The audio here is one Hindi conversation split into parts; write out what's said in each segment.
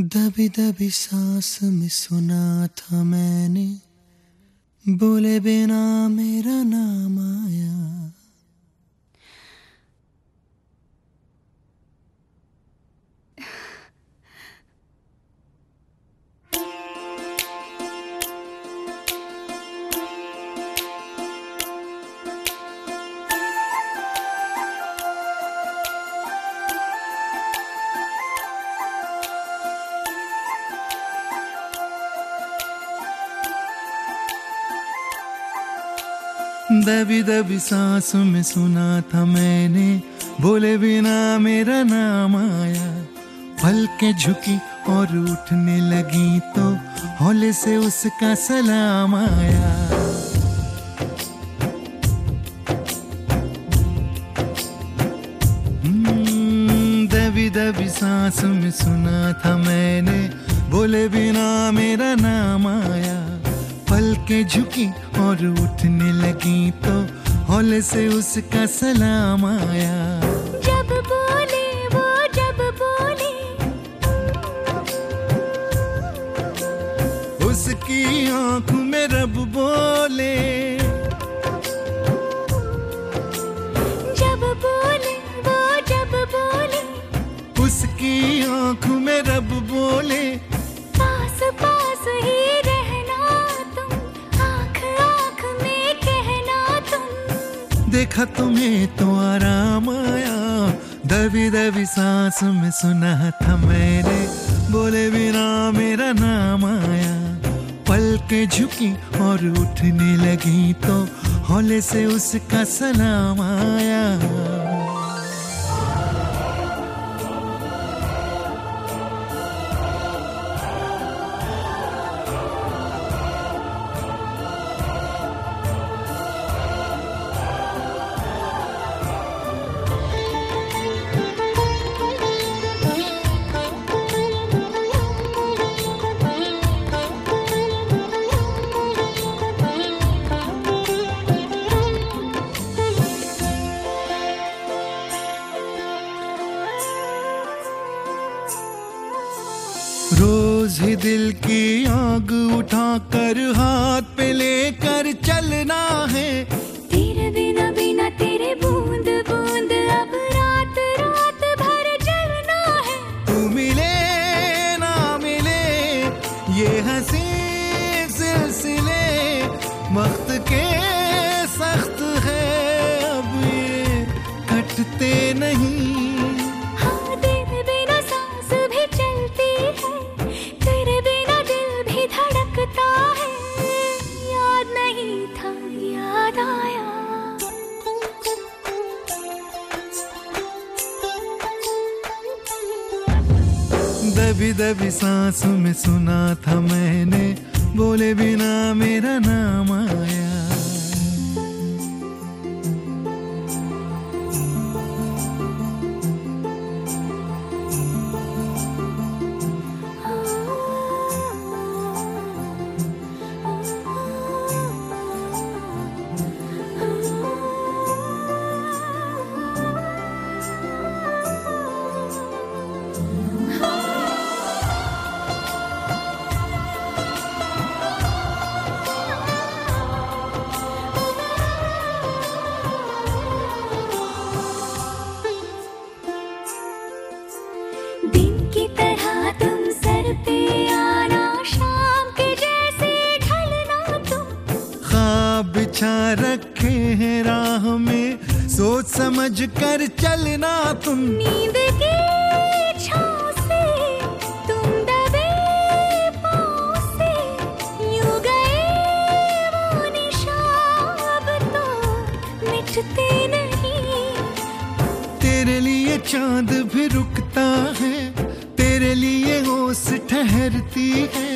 दबी दबी सांस में सुना था मैंने। बोले बिना मेरा नाम आया। दबी दबी सांस में सुना था मैंने। बोले बिना मेरा नाम आया। पल के झुकी और उठने लगी तो हौले से उसका सलाम आया। हम्म, दबी दबी सांस में सुना था मैंने। बोले बिना मेरा नाम आया। के झुकी और उठने लगी तो हौले से उसका सलाम आया। जब बोले वो जब बोले। उसकी आँखों में रब बोले। जब बोले वो जब बोले। उसकी आँखों में रब बोले। पास पास ही देखा तुम्हें तो आराम आया। दबी दबी सांस में सुना था मैंने। बोले बिना मेरा नाम आया। पल के झुकी और उठने लगी तो हौले से उसका सलाम आया। रोज ही दिल की आग उठाकर हाथ पे लेकर चलना है। तेरे बिना बिना तेरे बूंद बूंद अब रात रात भर जलना है। तू मिले ना मिले ये हँसी सिलसिले वक्त के दबी दबी सांसों में सुना था मैंने। बोले बिना मेरा नाम आया। ख्वाब रखे हैं राह में सोच समझ कर चलना तुम। नींद की तो मिटते नहीं। तेरे लिए चाँद भी रुकता है तेरे लिए ओस ठहरती है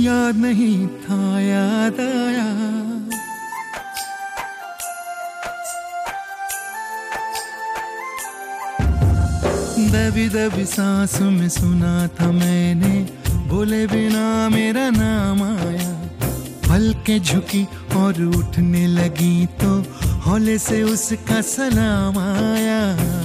याद नहीं था याद आया। दबी दबी सांस में सुना था मैंने। बोले बिना मेरा नाम आया। पल झुकी और उठने लगी तो हौले से उसका सलाम आया।